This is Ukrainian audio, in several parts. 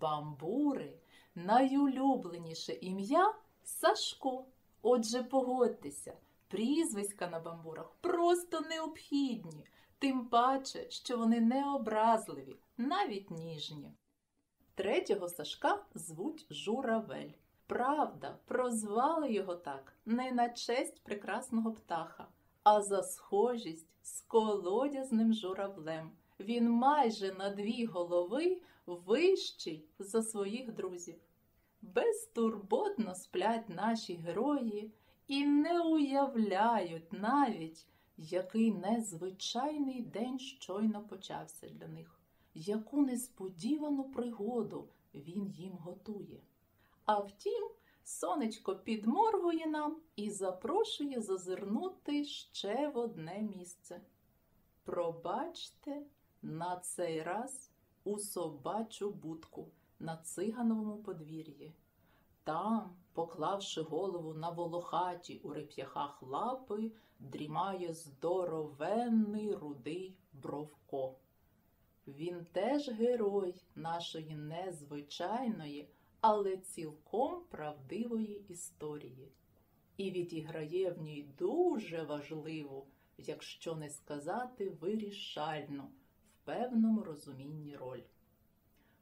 Бамбури найулюбленіше ім'я Сашко. Отже, погодьтеся, прізвиська на бамбурах просто необхідні, тим паче, що вони не образливі, навіть ніжні. Третього Сашка звуть Журавель. Правда, прозвали його так не на честь прекрасного птаха, а за схожість з колодязним журавлем. Він майже на дві голови вищий за своїх друзів. Безтурботно сплять наші герої і не уявляють навіть, який незвичайний день щойно почався для них, яку несподівану пригоду він їм готує. А втім, сонечко підморгує нам і запрошує зазирнути ще в одне місце. Пробачте, на цей раз у собачу будку на цигановому подвір'ї. Там, поклавши голову на волохаті у реп'яхах лапи, дрімає здоровенний рудий бровко. Він теж герой нашої незвичайної, але цілком правдивої історії. І відіграє в ній дуже важливу, якщо не сказати вирішальну, певному розумінні роль.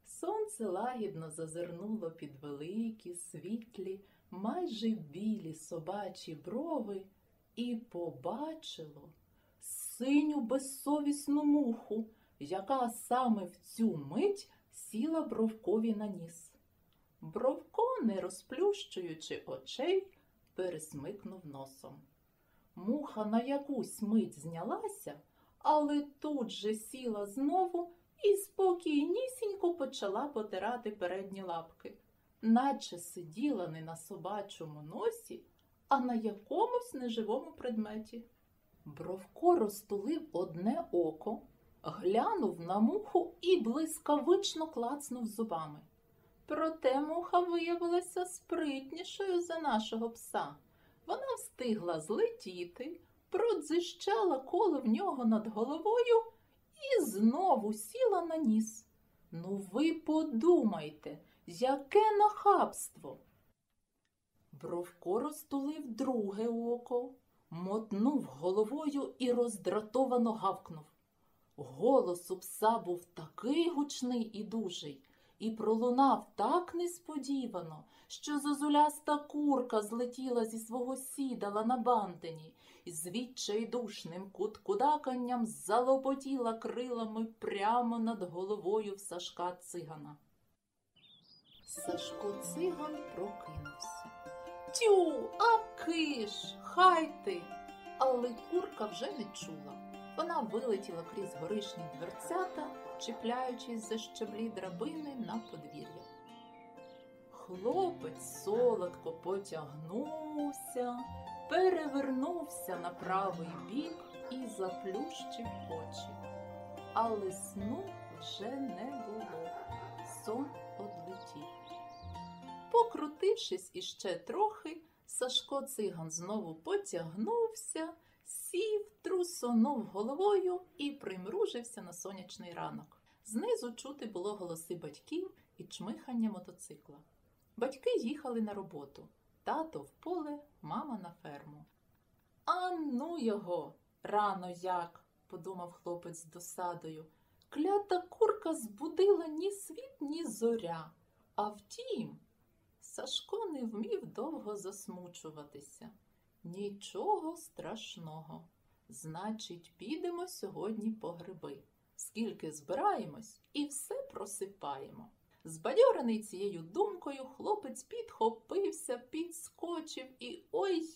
Сонце лагідно зазирнуло під великі, світлі, майже білі собачі брови і побачило синю безсовісну муху, яка саме в цю мить сіла бровкові на ніс. Бровко, не розплющуючи очей, пересмикнув носом. Муха на якусь мить знялася, але тут же сіла знову і спокійнісінько почала потирати передні лапки, наче сиділа не на собачому носі, а на якомусь неживому предметі. Бровко розтулив одне око, глянув на муху і блискавично клацнув зубами. Проте муха виявилася спритнішою за нашого пса. Вона встигла злетіти, продзищала коло в нього над головою і знову сіла на ніс. Ну, ви подумайте, яке нахабство. Бровко розтулив друге око, мотнув головою і роздратовано гавкнув. Голос у пса був такий гучний і дужий, і пролунав так несподівано, що зозуляста курка злетіла зі свого сідала на бантині і з відчайдушним куткудаканням залопотіла крилами прямо над головою в Сашка цигана. Сашко циган прокинувся. Тю, а киш, хай ти. Але курка вже не чула. Вона вилетіла крізь горишні дверцята, чіпляючись за щеблі драбини на подвір'я. Хлопець солодко потягнувся, перевернувся на правий бік і заплющив очі. Але сну вже не було. Сон одлетів. Покрутившись іще трохи, Сашко циган знову потягнувся, сів, трусонув головою і примружився на сонячний ранок. Знизу чути було голоси батьків і чмихання мотоцикла. Батьки їхали на роботу. Тато в поле, мама на ферму. А ну його, рано як, подумав хлопець з досадою. Клята курка збудила ні світ, ні зоря. А втім, Сашко не вмів довго засмучуватися. Нічого страшного. Значить, підемо сьогодні по гриби. Скільки збираємось і все просипаємо. Збадьорений цією думкою, хлопець підхопився, підскочив і ой,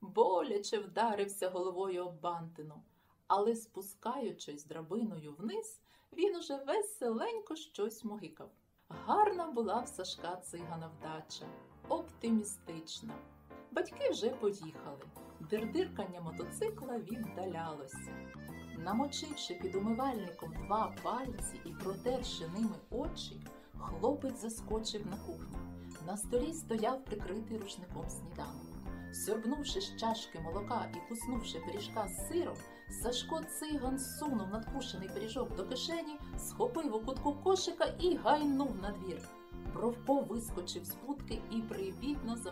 боляче вдарився головою об бантину. Але, спускаючись драбиною вниз, він уже веселенько щось могикав. Гарна була в Сашка цигана вдача, оптимістична. Батьки вже поїхали. Дирдиркання мотоцикла віддалялося. Намочивши під умивальником два пальці і протерши ними очі, хлопець заскочив на кухню. На столі стояв прикритий рушником сніданок. Сьорбнувши з чашки молока і куснувши пиріжка з сиром, Сашко циган сунув надкушений пиріжок до кишені, схопив у кутку кошика і гайнув на двір. Бровко вискочив з будки і привітно